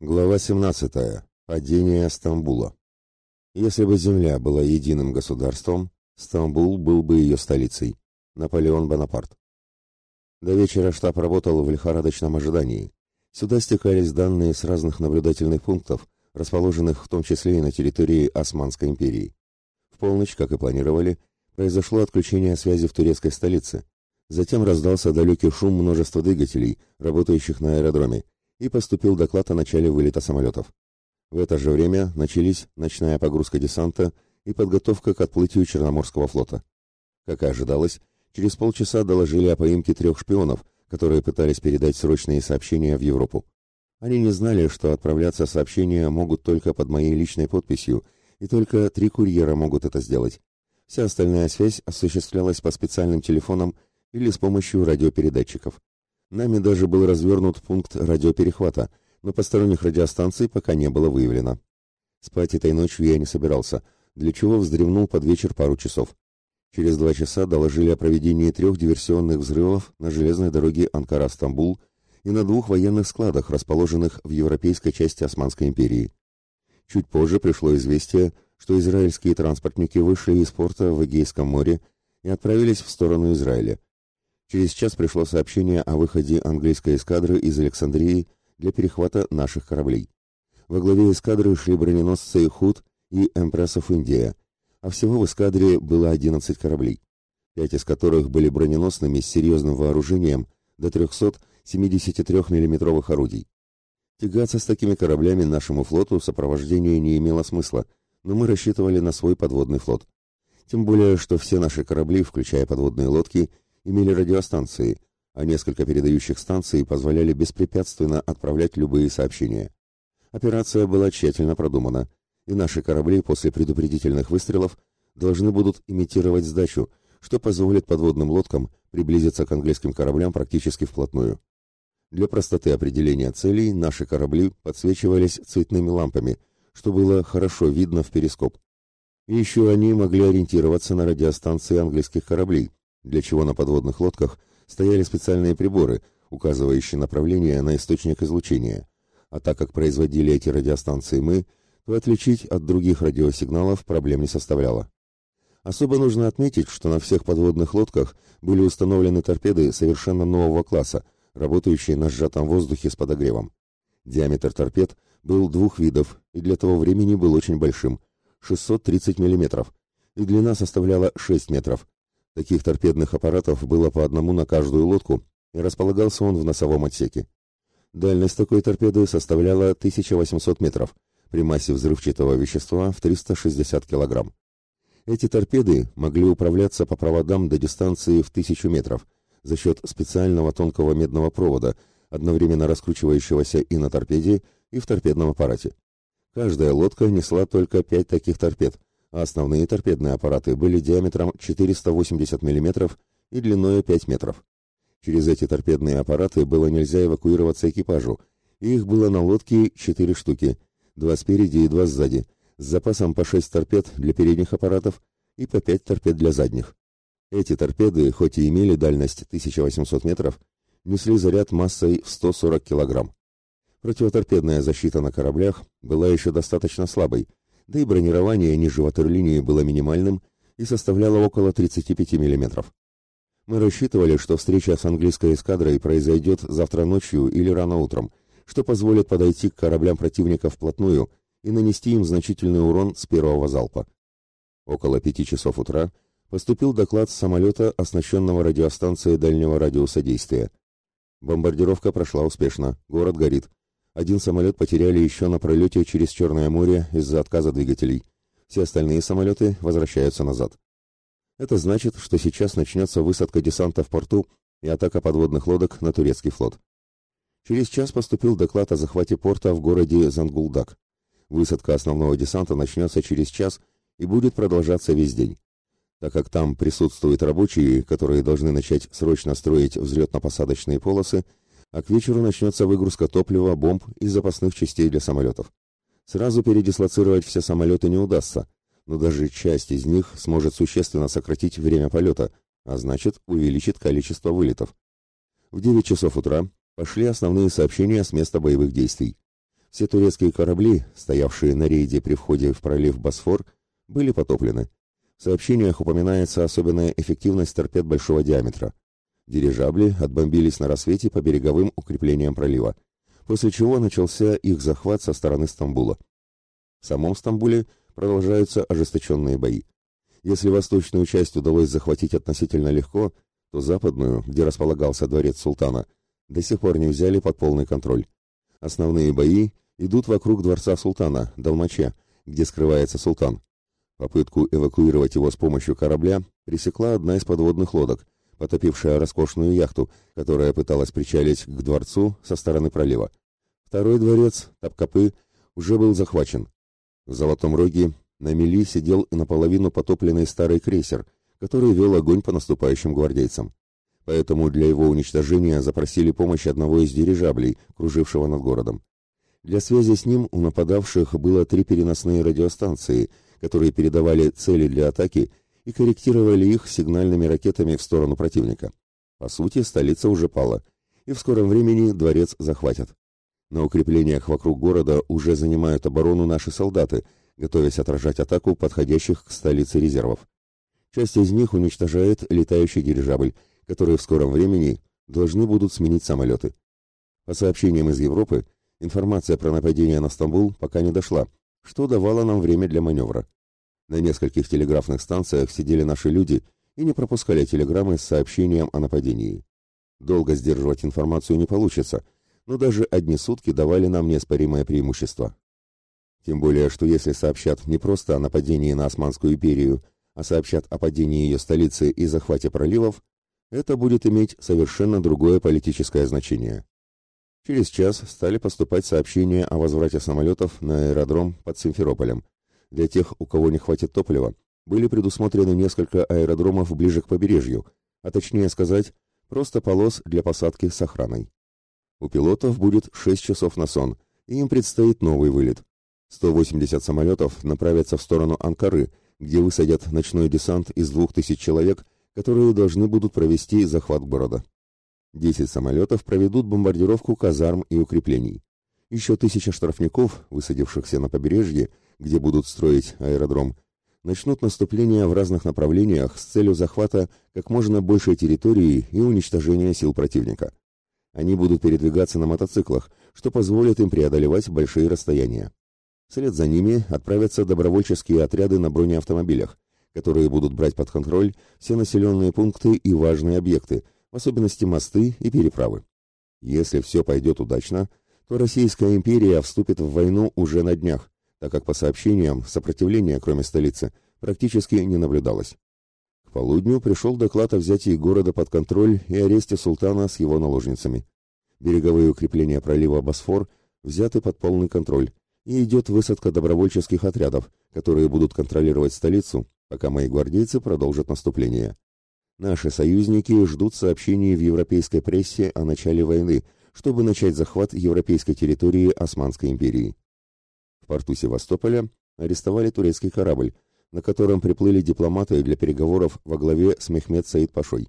Глава 17. Падение Стамбула. Если бы Земля была единым государством, Стамбул был бы ее столицей. Наполеон Бонапарт. До вечера штаб работал в лихорадочном ожидании. Сюда стекались данные с разных наблюдательных пунктов, расположенных в том числе и на территории Османской империи. В полночь, как и планировали, произошло отключение связи в турецкой столице. Затем раздался далекий шум множества двигателей, работающих на аэродроме, и поступил доклад о начале вылета самолетов. В это же время начались ночная погрузка десанта и подготовка к отплытию Черноморского флота. Как и ожидалось, через полчаса доложили о поимке трех шпионов, которые пытались передать срочные сообщения в Европу. Они не знали, что отправляться сообщения могут только под моей личной подписью, и только три курьера могут это сделать. Вся остальная связь осуществлялась по специальным телефонам или с помощью радиопередатчиков. Нами даже был развернут пункт радиоперехвата, но посторонних радиостанций пока не было выявлено. Спать этой ночью я не собирался, для чего вздремнул под вечер пару часов. Через два часа доложили о проведении трех диверсионных взрывов на железной дороге Анкара-Стамбул и на двух военных складах, расположенных в европейской части Османской империи. Чуть позже пришло известие, что израильские транспортники вышли из порта в Эгейском море и отправились в сторону Израиля. Через час пришло сообщение о выходе английской эскадры из Александрии для перехвата наших кораблей. Во главе эскадры шли броненосцы «Худ» и «Эмпрессов Индия», а всего в эскадре было 11 кораблей, пять из которых были броненосными с серьезным вооружением до 373 миллиметровых орудий. Тягаться с такими кораблями нашему флоту сопровождение не имело смысла, но мы рассчитывали на свой подводный флот. Тем более, что все наши корабли, включая подводные лодки, имели радиостанции, а несколько передающих станций позволяли беспрепятственно отправлять любые сообщения. Операция была тщательно продумана, и наши корабли после предупредительных выстрелов должны будут имитировать сдачу, что позволит подводным лодкам приблизиться к английским кораблям практически вплотную. Для простоты определения целей наши корабли подсвечивались цветными лампами, что было хорошо видно в перископ. И еще они могли ориентироваться на радиостанции английских кораблей, для чего на подводных лодках стояли специальные приборы, указывающие направление на источник излучения. А так как производили эти радиостанции мы, то отличить от других радиосигналов проблем не составляло. Особо нужно отметить, что на всех подводных лодках были установлены торпеды совершенно нового класса, работающие на сжатом воздухе с подогревом. Диаметр торпед был двух видов и для того времени был очень большим – 630 мм, и длина составляла 6 метров, Таких торпедных аппаратов было по одному на каждую лодку, и располагался он в носовом отсеке. Дальность такой торпеды составляла 1800 метров, при массе взрывчатого вещества в 360 килограмм. Эти торпеды могли управляться по проводам до дистанции в 1000 метров за счет специального тонкого медного провода, одновременно раскручивающегося и на торпеде, и в торпедном аппарате. Каждая лодка несла только 5 таких торпед, основные торпедные аппараты были диаметром 480 мм и длиной 5 метров. Через эти торпедные аппараты было нельзя эвакуироваться экипажу, и их было на лодке 4 штуки, два спереди и два сзади, с запасом по 6 торпед для передних аппаратов и по 5 торпед для задних. Эти торпеды, хоть и имели дальность 1800 метров, несли заряд массой в 140 килограмм. Противоторпедная защита на кораблях была еще достаточно слабой, да и бронирование ниже ватерлинии было минимальным и составляло около 35 мм. Мы рассчитывали, что встреча с английской эскадрой произойдет завтра ночью или рано утром, что позволит подойти к кораблям противника вплотную и нанести им значительный урон с первого залпа. Около пяти часов утра поступил доклад с самолета, оснащенного радиостанцией дальнего радиуса действия. Бомбардировка прошла успешно, город горит, один самолет потеряли еще на пролете через Черное море из-за отказа двигателей. Все остальные самолеты возвращаются назад. Это значит, что сейчас начнется высадка десанта в порту и атака подводных лодок на турецкий флот. Через час поступил доклад о захвате порта в городе Зангулдак. Высадка основного десанта начнется через час и будет продолжаться весь день. Так как там присутствуют рабочие, которые должны начать срочно строить взлетно-посадочные полосы, а к вечеру начнется выгрузка топлива, бомб и запасных частей для самолетов. Сразу передислоцировать все самолеты не удастся, но даже часть из них сможет существенно сократить время полета, а значит увеличит количество вылетов. В 9 часов утра пошли основные сообщения с места боевых действий. Все турецкие корабли, стоявшие на рейде при входе в пролив Босфор, были потоплены. В сообщениях упоминается особенная эффективность торпед большого диаметра. Дирижабли отбомбились на рассвете по береговым укреплениям пролива, после чего начался их захват со стороны Стамбула. В самом Стамбуле продолжаются ожесточенные бои. Если восточную часть удалось захватить относительно легко, то западную, где располагался дворец султана, до сих пор не взяли под полный контроль. Основные бои идут вокруг дворца султана, Долмаче, где скрывается султан. Попытку эвакуировать его с помощью корабля пресекла одна из подводных лодок, потопившая роскошную яхту, которая пыталась причалить к дворцу со стороны пролива. Второй дворец, Тапкапы, уже был захвачен. В Золотом Роге на мели сидел наполовину потопленный старый крейсер, который вел огонь по наступающим гвардейцам поэтому для его уничтожения запросили помощь одного из дирижаблей, кружившего над городом. Для связи с ним у нападавших было три переносные радиостанции, которые передавали цели для атаки и корректировали их сигнальными ракетами в сторону противника. По сути, столица уже пала, и в скором времени дворец захватят. На укреплениях вокруг города уже занимают оборону наши солдаты, готовясь отражать атаку подходящих к столице резервов. Часть из них уничтожает летающий дирижабль, которые в скором времени должны будут сменить самолеты. По сообщениям из Европы, информация про нападение на Стамбул пока не дошла, что давало нам время для маневра. На нескольких телеграфных станциях сидели наши люди и не пропускали телеграммы с сообщением о нападении. Долго сдерживать информацию не получится, но даже одни сутки давали нам неоспоримое преимущество. Тем более, что если сообщат не просто о нападении на Османскую империю, а сообщат о падении ее столицы и захвате проливов, это будет иметь совершенно другое политическое значение. Через час стали поступать сообщения о возврате самолетов на аэродром под Симферополем. Для тех, у кого не хватит топлива, были предусмотрены несколько аэродромов ближе к побережью, а точнее сказать, просто полос для посадки с охраной. У пилотов будет 6 часов на сон, и им предстоит новый вылет. 180 самолетов направятся в сторону Анкары, где высадят ночной десант из 2000 человек – которые должны будут провести захват города. Десять самолетов проведут бомбардировку казарм и укреплений. Еще тысяча штрафников, высадившихся на побережье, где будут строить аэродром, начнут наступление в разных направлениях с целью захвата как можно большей территории и уничтожения сил противника. Они будут передвигаться на мотоциклах, что позволит им преодолевать большие расстояния. Вслед за ними отправятся добровольческие отряды на бронеавтомобилях, которые будут брать под контроль все населенные пункты и важные объекты, в особенности мосты и переправы. Если все пойдет удачно, то Российская империя вступит в войну уже на днях, так как по сообщениям сопротивления, кроме столицы, практически не наблюдалось. К полудню пришел доклад о взятии города под контроль и аресте султана с его наложницами. Береговые укрепления пролива Босфор взяты под полный контроль, и идет высадка добровольческих отрядов, которые будут контролировать столицу пока мои гвардейцы продолжат наступление. Наши союзники ждут сообщений в европейской прессе о начале войны, чтобы начать захват европейской территории Османской империи. В порту Севастополя арестовали турецкий корабль, на котором приплыли дипломаты для переговоров во главе с Мехмед Саид Пашой.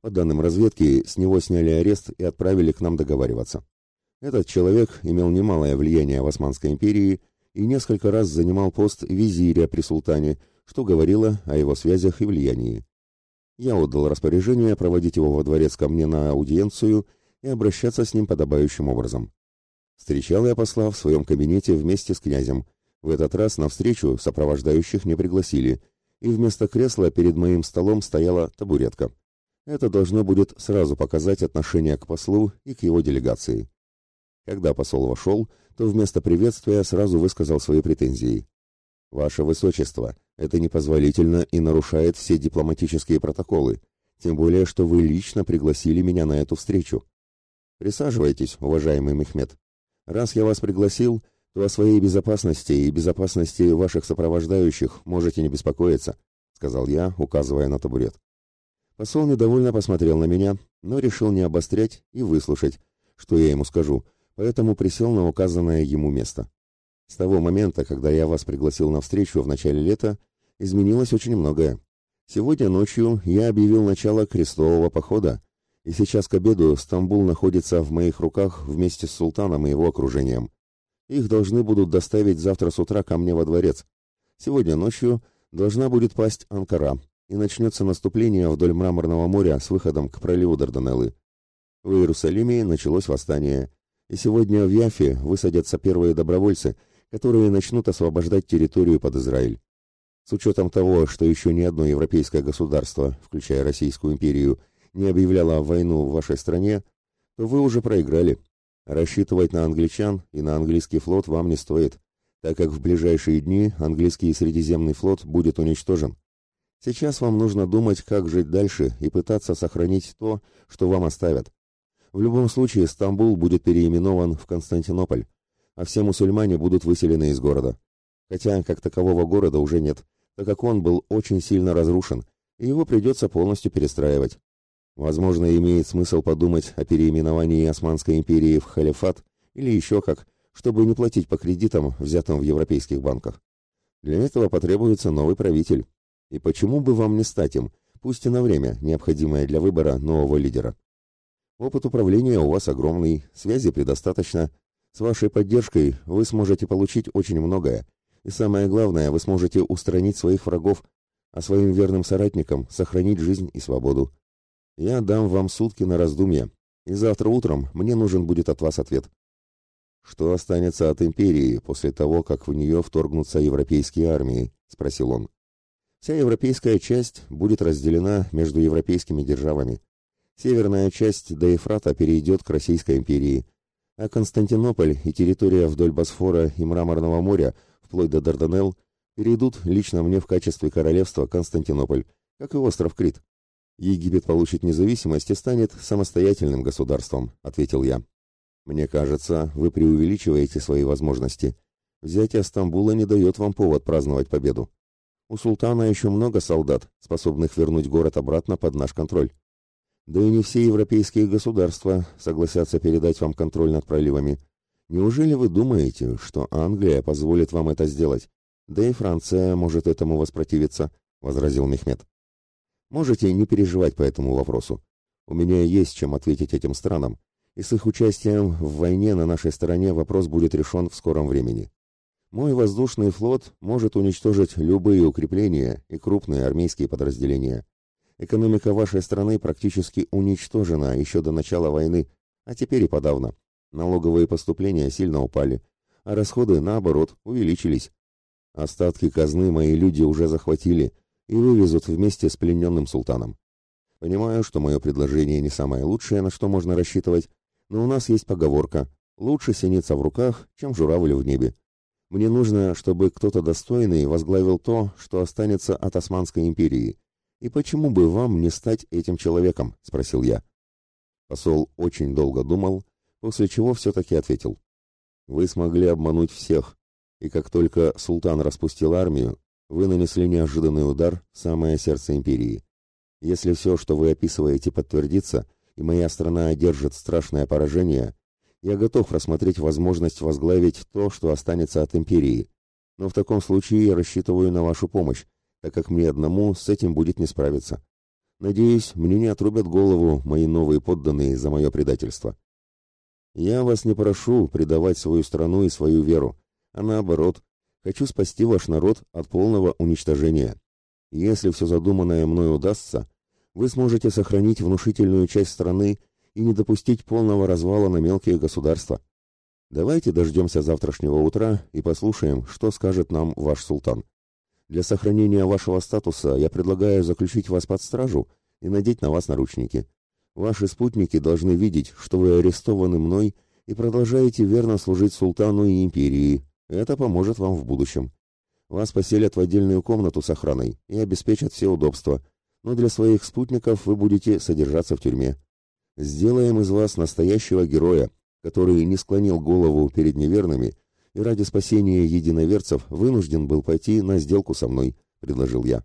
По данным разведки, с него сняли арест и отправили к нам договариваться. Этот человек имел немалое влияние в Османской империи и несколько раз занимал пост визиря при султане, что говорило о его связях и влиянии. Я отдал распоряжение проводить его во дворец ко мне на аудиенцию и обращаться с ним подобающим образом. Встречал я посла в своем кабинете вместе с князем. В этот раз на встречу сопровождающих не пригласили, и вместо кресла перед моим столом стояла табуретка. Это должно будет сразу показать отношение к послу и к его делегации. Когда посол вошел, то вместо приветствия сразу высказал свои претензии. «Ваше Высочество, это непозволительно и нарушает все дипломатические протоколы, тем более, что вы лично пригласили меня на эту встречу. Присаживайтесь, уважаемый Мехмед. Раз я вас пригласил, то о своей безопасности и безопасности ваших сопровождающих можете не беспокоиться», сказал я, указывая на табурет. Посол недовольно посмотрел на меня, но решил не обострять и выслушать, что я ему скажу, поэтому присел на указанное ему место. С того момента, когда я вас пригласил на встречу в начале лета, изменилось очень многое. Сегодня ночью я объявил начало крестового похода, и сейчас к обеду Стамбул находится в моих руках вместе с султаном и его окружением. Их должны будут доставить завтра с утра ко мне во дворец. Сегодня ночью должна будет пасть Анкара, и начнется наступление вдоль Мраморного моря с выходом к проливу Дарданеллы. В Иерусалиме началось восстание, и сегодня в Яфе высадятся первые добровольцы, которые начнут освобождать территорию под Израиль. С учетом того, что еще ни одно европейское государство, включая Российскую империю, не объявляло войну в вашей стране, то вы уже проиграли. Рассчитывать на англичан и на английский флот вам не стоит, так как в ближайшие дни английский Средиземный флот будет уничтожен. Сейчас вам нужно думать, как жить дальше и пытаться сохранить то, что вам оставят. В любом случае Стамбул будет переименован в Константинополь, а все мусульмане будут выселены из города. Хотя как такового города уже нет, так как он был очень сильно разрушен, и его придется полностью перестраивать. Возможно, имеет смысл подумать о переименовании Османской империи в халифат или еще как, чтобы не платить по кредитам, взятым в европейских банках. Для этого потребуется новый правитель. И почему бы вам не стать им, пусть и на время, необходимое для выбора нового лидера? Опыт управления у вас огромный, связи предостаточно. С вашей поддержкой вы сможете получить очень многое. И самое главное, вы сможете устранить своих врагов, а своим верным соратникам сохранить жизнь и свободу. Я дам вам сутки на раздумье, и завтра утром мне нужен будет от вас ответ. Что останется от империи после того, как в нее вторгнутся европейские армии? спросил он. Вся европейская часть будет разделена между европейскими державами. Северная часть до Ефрата перейдет к Российской империи, а Константинополь и территория вдоль Босфора и Мраморного моря, вплоть до Дарданелл, перейдут лично мне в качестве королевства Константинополь, как и остров Крит. Египет получит независимость и станет самостоятельным государством, ответил я. Мне кажется, вы преувеличиваете свои возможности. Взятие Стамбула не дает вам повод праздновать победу. У султана еще много солдат, способных вернуть город обратно под наш контроль. Да и не все европейские государства согласятся передать вам контроль над проливами. Неужели вы думаете, что Англия позволит вам это сделать? Да и Франция может этому воспротивиться, возразил Мехмед. Можете не переживать по этому вопросу. У меня есть чем ответить этим странам, и с их участием в войне на нашей стороне вопрос будет решен в скором времени. Мой воздушный флот может уничтожить любые укрепления и крупные армейские подразделения. Экономика вашей страны практически уничтожена еще до начала войны, а теперь и подавно. Налоговые поступления сильно упали, а расходы, наоборот, увеличились. Остатки казны мои люди уже захватили – и вывезут вместе с плененным султаном. Понимаю, что мое предложение не самое лучшее, на что можно рассчитывать, но у нас есть поговорка «Лучше синица в руках, чем журавль в небе». Мне нужно, чтобы кто-то достойный возглавил то, что останется от Османской империи. И почему бы вам не стать этим человеком?» – спросил я. Посол очень долго думал, после чего все-таки ответил. «Вы смогли обмануть всех, и как только султан распустил армию, вы нанесли неожиданный удар в самое сердце империи. Если все, что вы описываете, подтвердится, и моя страна одержит страшное поражение, я готов рассмотреть возможность возглавить то, что останется от империи. Но в таком случае я рассчитываю на вашу помощь, так как мне одному с этим будет не справиться. Надеюсь, мне не отрубят голову мои новые подданные за мое предательство. Я вас не прошу предавать свою страну и свою веру, а наоборот, Хочу спасти ваш народ от полного уничтожения. Если все задуманное мной удастся, вы сможете сохранить внушительную часть страны и не допустить полного развала на мелкие государства. Давайте дождемся завтрашнего утра и послушаем, что скажет нам ваш султан. Для сохранения вашего статуса я предлагаю заключить вас под стражу и надеть на вас наручники. Ваши спутники должны видеть, что вы арестованы мной и продолжаете верно служить султану и империи, это поможет вам в будущем. Вас поселят в отдельную комнату с охраной и обеспечат все удобства, но для своих спутников вы будете содержаться в тюрьме. Сделаем из вас настоящего героя, который не склонил голову перед неверными и ради спасения единоверцев вынужден был пойти на сделку со мной, предложил я.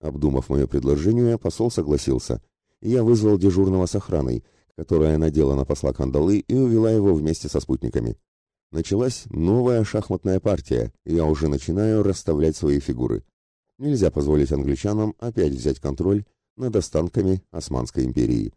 Обдумав мое предложение, посол согласился, я вызвал дежурного с охраной, которая надела на посла кандалы и увела его вместе со спутниками. Началась новая шахматная партия, и я уже начинаю расставлять свои фигуры. Нельзя позволить англичанам опять взять контроль над останками Османской империи.